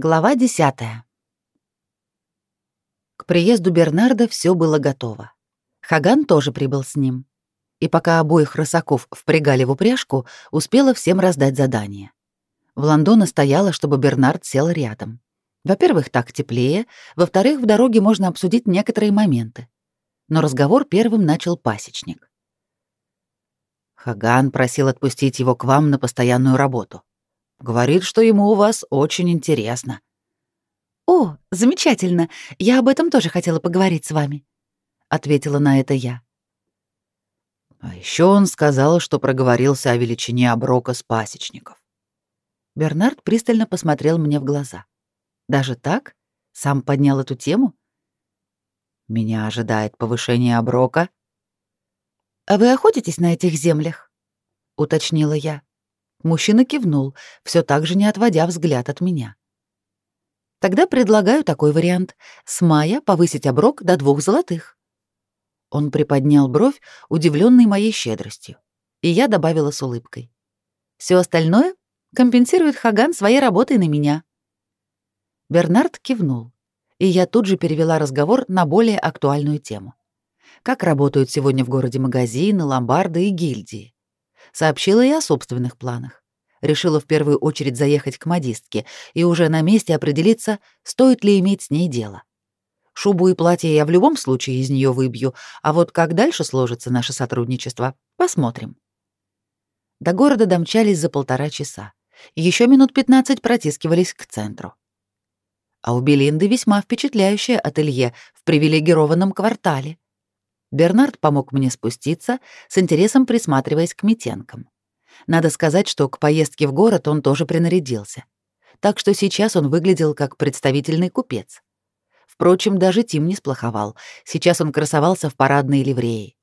Глава 10. К приезду Бернарда все было готово. Хаган тоже прибыл с ним. И пока обоих рысаков впрягали в упряжку, успела всем раздать задание. В Лондоне стояла, чтобы Бернард сел рядом. Во-первых, так теплее, во-вторых, в дороге можно обсудить некоторые моменты. Но разговор первым начал пасечник. Хаган просил отпустить его к вам на постоянную работу. Говорит, что ему у вас очень интересно. О, замечательно. Я об этом тоже хотела поговорить с вами, ответила на это я. А еще он сказал, что проговорился о величине оброка с пасечников. Бернард пристально посмотрел мне в глаза. Даже так? Сам поднял эту тему? Меня ожидает повышение оброка. А вы охотитесь на этих землях? уточнила я. Мужчина кивнул, все так же не отводя взгляд от меня. Тогда предлагаю такой вариант. С мая повысить оброк до двух золотых. Он приподнял бровь, удивленный моей щедростью, и я добавила с улыбкой. Все остальное компенсирует Хаган своей работой на меня. Бернард кивнул, и я тут же перевела разговор на более актуальную тему. Как работают сегодня в городе магазины, ломбарды и гильдии сообщила и о собственных планах. Решила в первую очередь заехать к модистке и уже на месте определиться, стоит ли иметь с ней дело. Шубу и платье я в любом случае из нее выбью, а вот как дальше сложится наше сотрудничество, посмотрим. До города домчались за полтора часа. Еще минут пятнадцать протискивались к центру. А у Белинды весьма впечатляющее ателье в привилегированном квартале. Бернард помог мне спуститься, с интересом присматриваясь к метенкам. Надо сказать, что к поездке в город он тоже принарядился. Так что сейчас он выглядел как представительный купец. Впрочем, даже Тим не сплоховал. Сейчас он красовался в парадной ливреи.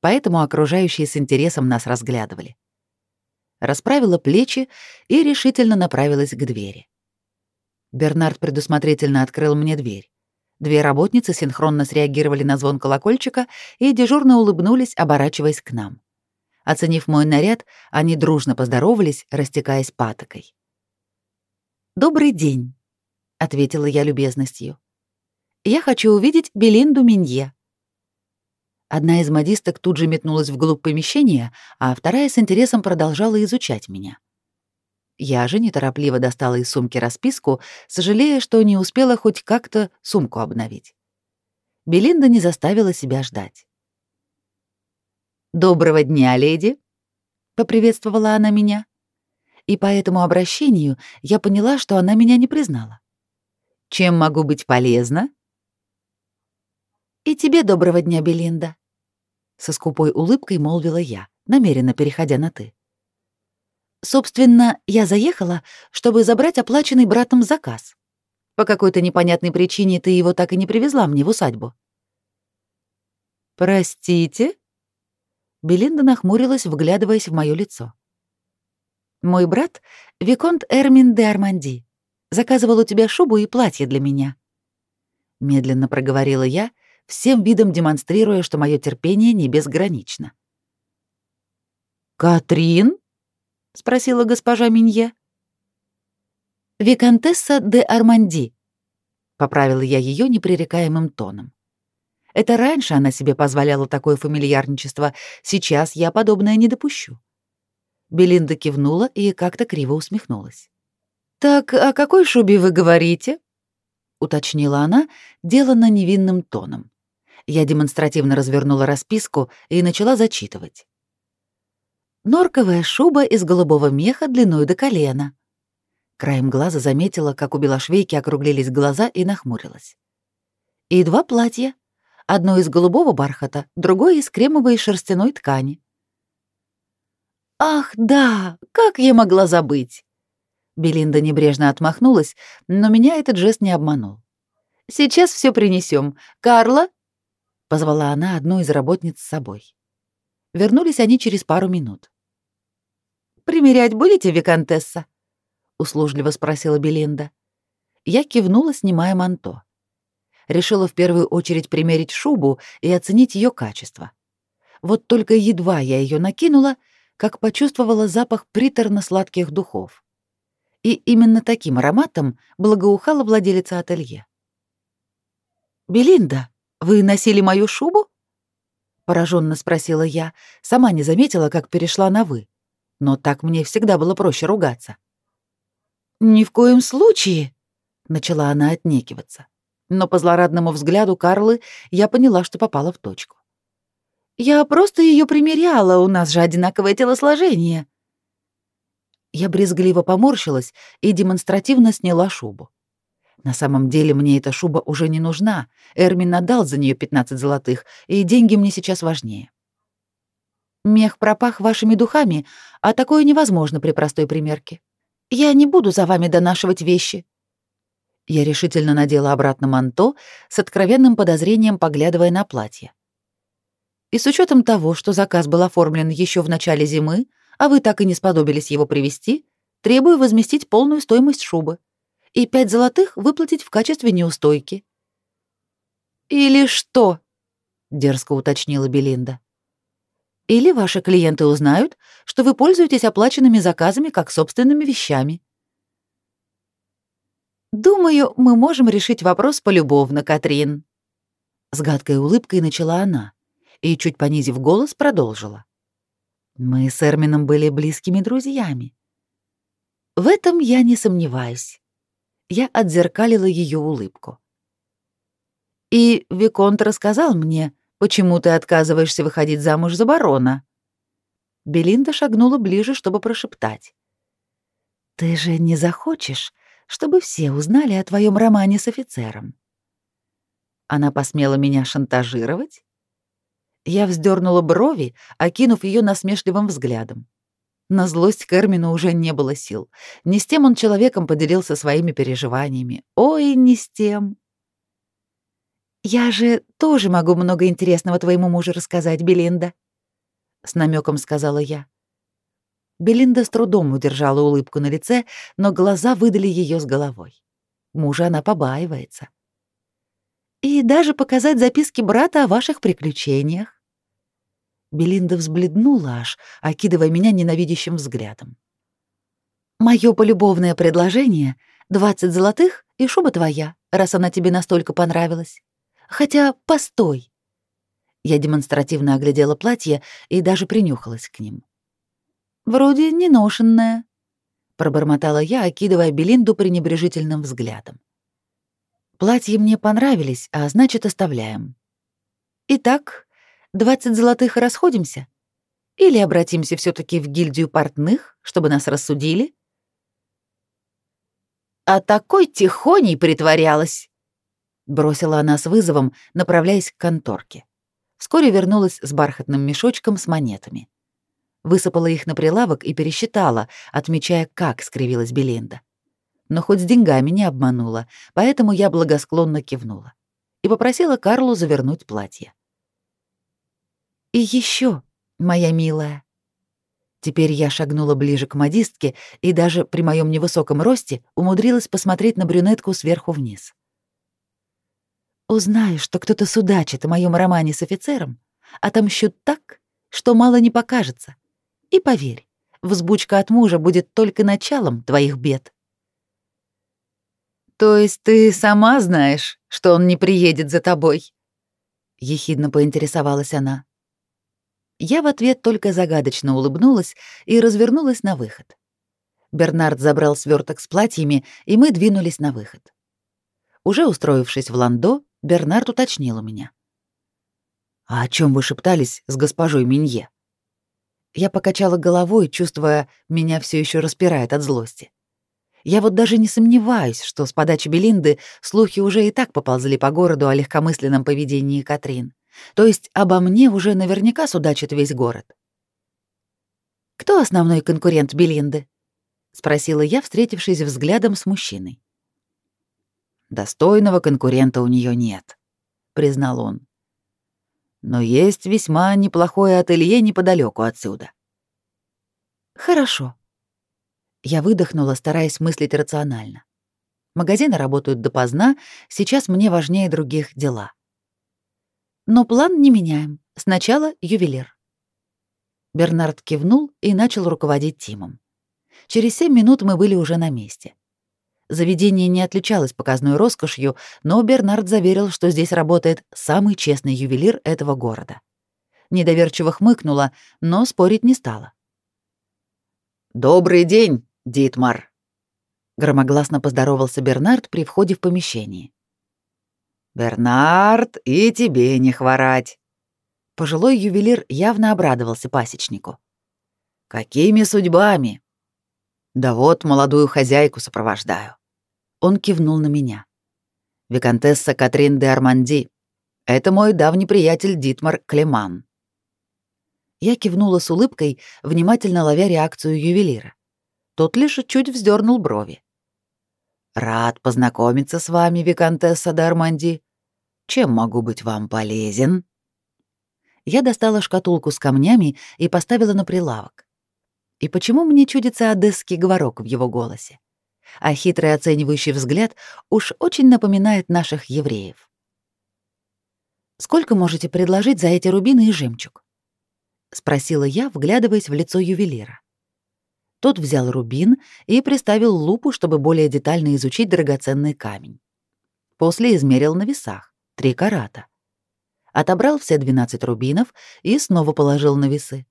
Поэтому окружающие с интересом нас разглядывали. Расправила плечи и решительно направилась к двери. Бернард предусмотрительно открыл мне дверь. Две работницы синхронно среагировали на звон колокольчика и дежурно улыбнулись, оборачиваясь к нам. Оценив мой наряд, они дружно поздоровались, растекаясь патокой. «Добрый день», — ответила я любезностью. «Я хочу увидеть Белинду Минье». Одна из модисток тут же метнулась вглубь помещения, а вторая с интересом продолжала изучать меня. Я же неторопливо достала из сумки расписку, сожалея, что не успела хоть как-то сумку обновить. Белинда не заставила себя ждать. «Доброго дня, леди!» — поприветствовала она меня. И по этому обращению я поняла, что она меня не признала. «Чем могу быть полезна?» «И тебе доброго дня, Белинда!» Со скупой улыбкой молвила я, намеренно переходя на «ты». Собственно, я заехала, чтобы забрать оплаченный братом заказ. По какой-то непонятной причине ты его так и не привезла мне в усадьбу. Простите? Белинда нахмурилась, вглядываясь в моё лицо. Мой брат, виконт Эрмин де Арманди, заказывал у тебя шубу и платье для меня. Медленно проговорила я, всем видом демонстрируя, что мое терпение не безгранично. Катрин? — спросила госпожа Минье. «Викантесса де Арманди», — поправила я ее непререкаемым тоном. Это раньше она себе позволяла такое фамильярничество, сейчас я подобное не допущу. Белинда кивнула и как-то криво усмехнулась. «Так о какой шубе вы говорите?» — уточнила она, деланно невинным тоном. Я демонстративно развернула расписку и начала зачитывать. Норковая шуба из голубого меха длиной до колена. Краем глаза заметила, как у белошвейки округлились глаза и нахмурилась. И два платья. Одно из голубого бархата, другое из кремовой шерстяной ткани. «Ах, да! Как я могла забыть!» Белинда небрежно отмахнулась, но меня этот жест не обманул. «Сейчас все принесем. Карла?» — позвала она одну из работниц с собой. Вернулись они через пару минут. «Примерять будете, виконтесса?» — услужливо спросила Белинда. Я кивнула, снимая манто. Решила в первую очередь примерить шубу и оценить ее качество. Вот только едва я ее накинула, как почувствовала запах приторно-сладких духов. И именно таким ароматом благоухала владелица ателье. «Белинда, вы носили мою шубу?» Пораженно спросила я, сама не заметила, как перешла на «вы». Но так мне всегда было проще ругаться. «Ни в коем случае!» — начала она отнекиваться. Но по злорадному взгляду Карлы я поняла, что попала в точку. «Я просто ее примеряла, у нас же одинаковое телосложение». Я брезгливо поморщилась и демонстративно сняла шубу. На самом деле мне эта шуба уже не нужна. Эрмин отдал за нее 15 золотых, и деньги мне сейчас важнее. Мех пропах вашими духами, а такое невозможно при простой примерке. Я не буду за вами донашивать вещи. Я решительно надела обратно манто, с откровенным подозрением поглядывая на платье. И с учетом того, что заказ был оформлен еще в начале зимы, а вы так и не сподобились его привезти, требую возместить полную стоимость шубы и пять золотых выплатить в качестве неустойки. «Или что?» — дерзко уточнила Белинда. «Или ваши клиенты узнают, что вы пользуетесь оплаченными заказами как собственными вещами». «Думаю, мы можем решить вопрос полюбовно, Катрин». С гадкой улыбкой начала она и, чуть понизив голос, продолжила. «Мы с Эрмином были близкими друзьями. В этом я не сомневаюсь я отзеркалила ее улыбку. «И Виконт рассказал мне, почему ты отказываешься выходить замуж за барона». Белинда шагнула ближе, чтобы прошептать. «Ты же не захочешь, чтобы все узнали о твоем романе с офицером?» Она посмела меня шантажировать? Я вздернула брови, окинув ее насмешливым взглядом. На злость Кермину уже не было сил. Не с тем он человеком поделился своими переживаниями. Ой, не с тем. «Я же тоже могу много интересного твоему мужу рассказать, Белинда», — с намеком сказала я. Белинда с трудом удержала улыбку на лице, но глаза выдали ее с головой. Мужа она побаивается. «И даже показать записки брата о ваших приключениях». Белинда взбледнула аж, окидывая меня ненавидящим взглядом. «Моё полюбовное предложение — двадцать золотых и шуба твоя, раз она тебе настолько понравилась. Хотя, постой!» Я демонстративно оглядела платье и даже принюхалась к ним. «Вроде не ношенное», — пробормотала я, окидывая Белинду пренебрежительным взглядом. «Платья мне понравились, а значит, оставляем. Итак, Двадцать золотых и расходимся? Или обратимся все таки в гильдию портных, чтобы нас рассудили? А такой тихоней притворялась, бросила она с вызовом, направляясь к конторке. Вскоре вернулась с бархатным мешочком с монетами. Высыпала их на прилавок и пересчитала, отмечая, как скривилась Белинда. Но хоть с деньгами не обманула, поэтому я благосклонно кивнула и попросила Карлу завернуть платье. И еще, моя милая. Теперь я шагнула ближе к модистке и даже при моем невысоком росте умудрилась посмотреть на брюнетку сверху вниз. Узнаю, что кто-то судачит о моем романе с офицером, отомщу так, что мало не покажется. И поверь, взбучка от мужа будет только началом твоих бед. То есть ты сама знаешь, что он не приедет за тобой? Ехидно поинтересовалась она. Я в ответ только загадочно улыбнулась и развернулась на выход. Бернард забрал сверток с платьями, и мы двинулись на выход. Уже устроившись в ландо, Бернард уточнил у меня. «А о чем вы шептались с госпожой Минье?» Я покачала головой, чувствуя, меня все еще распирает от злости. Я вот даже не сомневаюсь, что с подачи Белинды слухи уже и так поползли по городу о легкомысленном поведении Катрин. То есть обо мне уже наверняка судачит весь город. «Кто основной конкурент Белинды?» — спросила я, встретившись взглядом с мужчиной. «Достойного конкурента у нее нет», — признал он. «Но есть весьма неплохое ателье неподалеку отсюда». «Хорошо». Я выдохнула, стараясь мыслить рационально. Магазины работают допоздна, сейчас мне важнее других дела. Но план не меняем. Сначала ювелир. Бернард кивнул и начал руководить Тимом. Через семь минут мы были уже на месте. Заведение не отличалось показной роскошью, но Бернард заверил, что здесь работает самый честный ювелир этого города. Недоверчиво хмыкнула, но спорить не стала. «Добрый день, Дитмар!» Громогласно поздоровался Бернард при входе в помещение. «Бернард, и тебе не хворать!» Пожилой ювелир явно обрадовался пасечнику. «Какими судьбами?» «Да вот молодую хозяйку сопровождаю». Он кивнул на меня. «Викантесса Катрин де Арманди. Это мой давний приятель Дитмар Клеман». Я кивнула с улыбкой, внимательно ловя реакцию ювелира. Тот лишь чуть вздернул брови. «Рад познакомиться с вами, Викантесса де Арманди. Чем могу быть вам полезен?» Я достала шкатулку с камнями и поставила на прилавок. И почему мне чудится одесский говорок в его голосе? А хитрый оценивающий взгляд уж очень напоминает наших евреев. «Сколько можете предложить за эти рубины и жемчуг?» — спросила я, вглядываясь в лицо ювелира. Тот взял рубин и приставил лупу, чтобы более детально изучить драгоценный камень. После измерил на весах — три карата. Отобрал все 12 рубинов и снова положил на весы.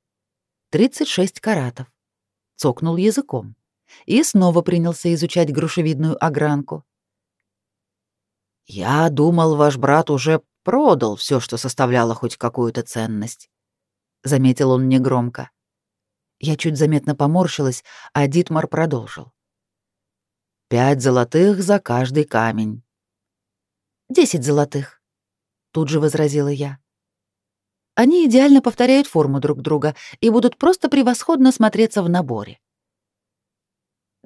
36 каратов. Цокнул языком и снова принялся изучать грушевидную огранку. «Я думал, ваш брат уже продал все, что составляло хоть какую-то ценность», — заметил он негромко. Я чуть заметно поморщилась, а Дитмар продолжил. «Пять золотых за каждый камень». «Десять золотых», — тут же возразила я. «Они идеально повторяют форму друг друга и будут просто превосходно смотреться в наборе».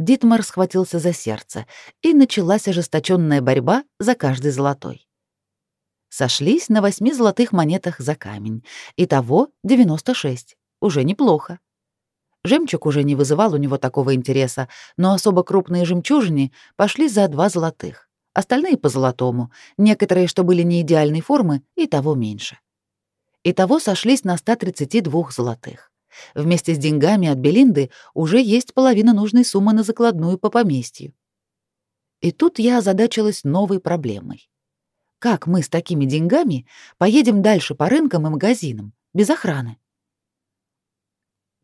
Дитмар схватился за сердце, и началась ожесточенная борьба за каждый золотой. Сошлись на восьми золотых монетах за камень. Итого 96. Уже неплохо. Жемчуг уже не вызывал у него такого интереса, но особо крупные жемчужины пошли за два золотых. Остальные по золотому, некоторые, что были не идеальной формы, и того меньше. Итого сошлись на 132 золотых. Вместе с деньгами от Белинды уже есть половина нужной суммы на закладную по поместью. И тут я озадачилась новой проблемой. Как мы с такими деньгами поедем дальше по рынкам и магазинам, без охраны?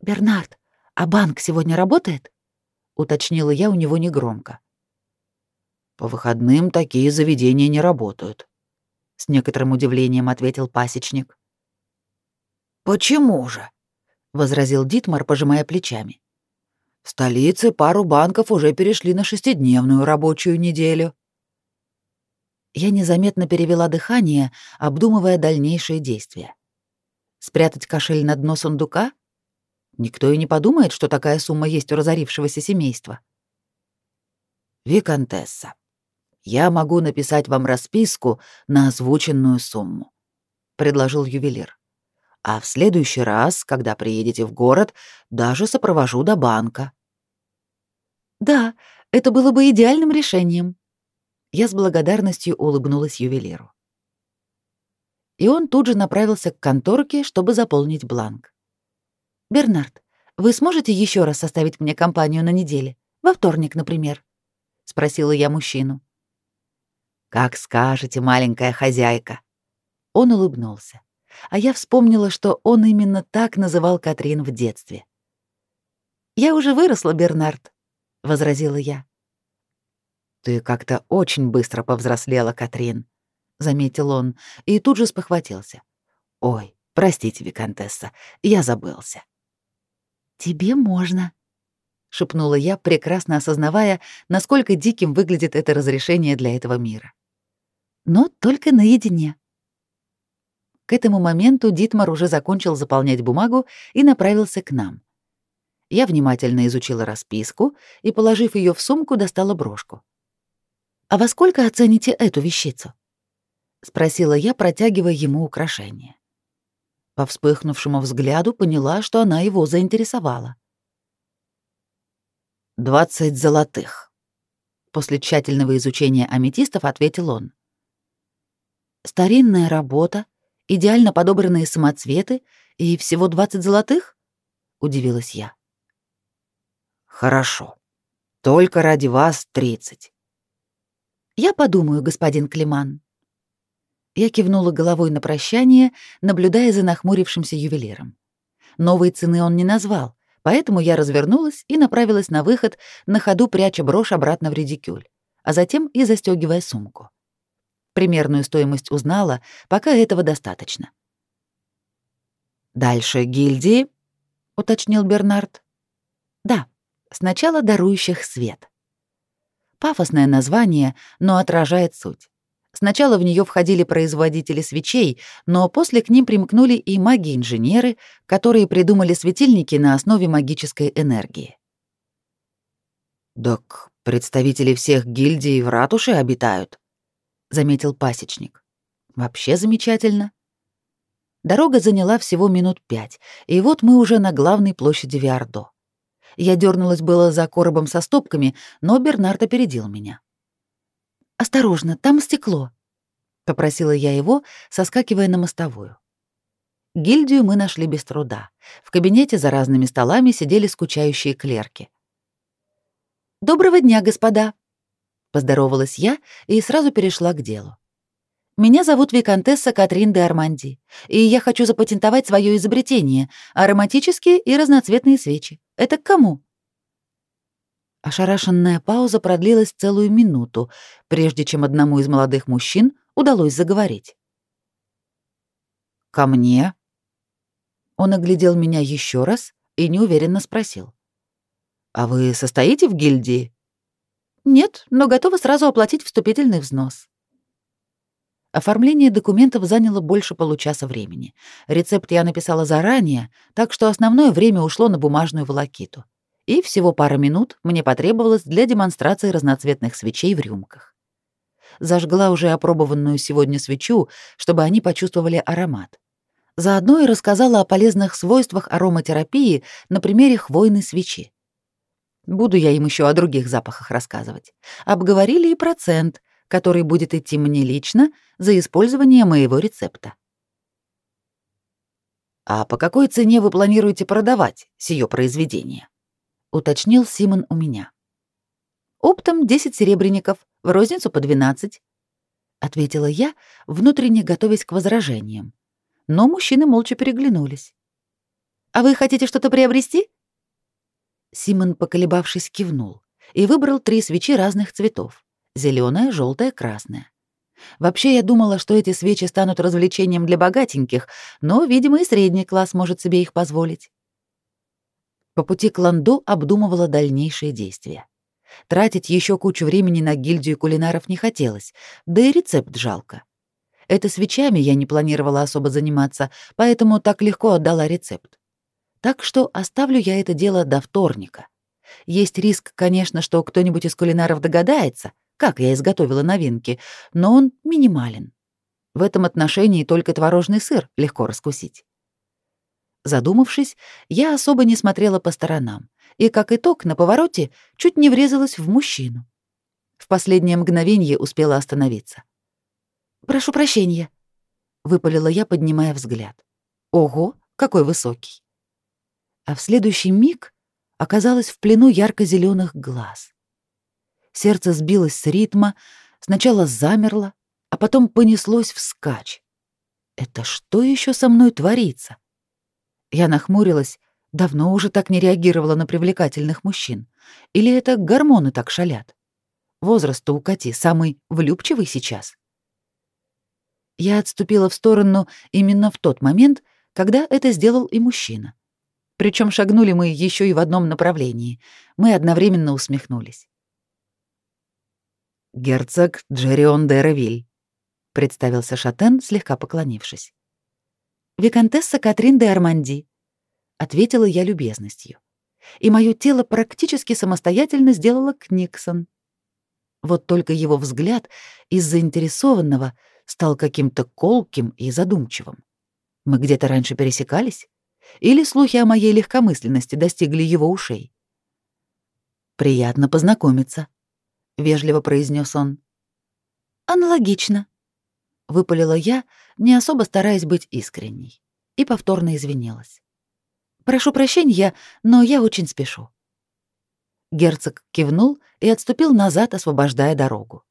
«Бернард, а банк сегодня работает?» — уточнила я у него негромко. «По выходным такие заведения не работают», — с некоторым удивлением ответил пасечник. «Почему же?» — возразил Дитмар, пожимая плечами. «В столице пару банков уже перешли на шестидневную рабочую неделю». Я незаметно перевела дыхание, обдумывая дальнейшие действия. Спрятать кошель на дно сундука? Никто и не подумает, что такая сумма есть у разорившегося семейства. «Викантесса, я могу написать вам расписку на озвученную сумму», — предложил ювелир. А в следующий раз, когда приедете в город, даже сопровожу до банка. Да, это было бы идеальным решением. Я с благодарностью улыбнулась ювелиру. И он тут же направился к конторке, чтобы заполнить бланк. Бернард, вы сможете еще раз составить мне компанию на неделе? Во вторник, например? спросила я мужчину. Как скажете, маленькая хозяйка. Он улыбнулся а я вспомнила, что он именно так называл Катрин в детстве. «Я уже выросла, Бернард», — возразила я. «Ты как-то очень быстро повзрослела, Катрин», — заметил он, и тут же спохватился. «Ой, простите, Викантесса, я забылся». «Тебе можно», — шепнула я, прекрасно осознавая, насколько диким выглядит это разрешение для этого мира. «Но только наедине». К этому моменту Дитмар уже закончил заполнять бумагу и направился к нам. Я внимательно изучила расписку и, положив ее в сумку, достала брошку. «А во сколько оцените эту вещицу?» — спросила я, протягивая ему украшение. По вспыхнувшему взгляду поняла, что она его заинтересовала. «Двадцать золотых», — после тщательного изучения аметистов ответил он. «Старинная работа, идеально подобранные самоцветы и всего 20 золотых? Удивилась я. Хорошо. Только ради вас тридцать. Я подумаю, господин Климан. Я кивнула головой на прощание, наблюдая за нахмурившимся ювелиром. Новой цены он не назвал, поэтому я развернулась и направилась на выход, на ходу пряча брошь обратно в редикюль, а затем и застегивая сумку. Примерную стоимость узнала, пока этого достаточно. «Дальше гильдии?» — уточнил Бернард. «Да, сначала дарующих свет». Пафосное название, но отражает суть. Сначала в нее входили производители свечей, но после к ним примкнули и маги-инженеры, которые придумали светильники на основе магической энергии. «Так представители всех гильдий в ратуше обитают», — заметил пасечник. «Вообще замечательно». Дорога заняла всего минут пять, и вот мы уже на главной площади Виардо. Я дернулась было за коробом со стопками, но Бернард опередил меня. «Осторожно, там стекло», — попросила я его, соскакивая на мостовую. Гильдию мы нашли без труда. В кабинете за разными столами сидели скучающие клерки. «Доброго дня, господа!» — поздоровалась я и сразу перешла к делу. «Меня зовут Викантесса Катрин де Арманди, и я хочу запатентовать свое изобретение — ароматические и разноцветные свечи. Это к кому?» Ошарашенная пауза продлилась целую минуту, прежде чем одному из молодых мужчин удалось заговорить. «Ко мне?» Он оглядел меня еще раз и неуверенно спросил. «А вы состоите в гильдии?» «Нет, но готова сразу оплатить вступительный взнос». Оформление документов заняло больше получаса времени. Рецепт я написала заранее, так что основное время ушло на бумажную волокиту и всего пара минут мне потребовалось для демонстрации разноцветных свечей в рюмках. Зажгла уже опробованную сегодня свечу, чтобы они почувствовали аромат. Заодно и рассказала о полезных свойствах ароматерапии на примере хвойной свечи. Буду я им еще о других запахах рассказывать. Обговорили и процент, который будет идти мне лично за использование моего рецепта. А по какой цене вы планируете продавать сие произведение? — уточнил Симон у меня. «Оптом 10 серебряников, в розницу по 12», — ответила я, внутренне готовясь к возражениям. Но мужчины молча переглянулись. «А вы хотите что-то приобрести?» Симон, поколебавшись, кивнул и выбрал три свечи разных цветов — зеленая, желтая, красная. Вообще, я думала, что эти свечи станут развлечением для богатеньких, но, видимо, и средний класс может себе их позволить. По пути к Ландо обдумывала дальнейшие действия. Тратить еще кучу времени на гильдию кулинаров не хотелось, да и рецепт жалко. Это свечами я не планировала особо заниматься, поэтому так легко отдала рецепт. Так что оставлю я это дело до вторника. Есть риск, конечно, что кто-нибудь из кулинаров догадается, как я изготовила новинки, но он минимален. В этом отношении только творожный сыр легко раскусить. Задумавшись, я особо не смотрела по сторонам, и, как итог, на повороте чуть не врезалась в мужчину. В последнее мгновение успела остановиться. «Прошу прощения», — выпалила я, поднимая взгляд. «Ого, какой высокий!» А в следующий миг оказалась в плену ярко зеленых глаз. Сердце сбилось с ритма, сначала замерло, а потом понеслось вскачь. Это что еще со мной творится? Я нахмурилась, давно уже так не реагировала на привлекательных мужчин. Или это гормоны так шалят? Возраст-то у Кати самый влюбчивый сейчас. Я отступила в сторону именно в тот момент, когда это сделал и мужчина. Причем шагнули мы еще и в одном направлении. Мы одновременно усмехнулись. «Герцог Джерион де Ревиль», — представился Шатен, слегка поклонившись. «Викантесса Катрин де Арманди», — ответила я любезностью. И мое тело практически самостоятельно сделало Книксон. Вот только его взгляд из заинтересованного стал каким-то колким и задумчивым. Мы где-то раньше пересекались? Или слухи о моей легкомысленности достигли его ушей? «Приятно познакомиться», — вежливо произнес он. «Аналогично», — выпалила я, не особо стараясь быть искренней, и повторно извинилась. «Прошу прощения, но я очень спешу». Герцог кивнул и отступил назад, освобождая дорогу.